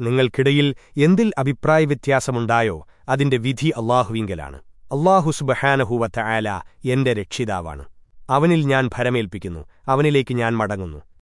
നിങ്ങൾക്കിടയിൽ എന്തിൽ അഭിപ്രായ വ്യത്യാസമുണ്ടായോ? അതിന്റെ വിധി അള്ളാഹുവിങ്കലാണ്. അള്ളാഹുസുബഹാനഹുവത്ത ആല എന്റെ രക്ഷിതാവാണ്. അവനിൽ ഞാൻ ഭരമേൽപ്പിക്കുന്നു. അവനിലേക്ക് ഞാൻ മടങ്ങുന്നു.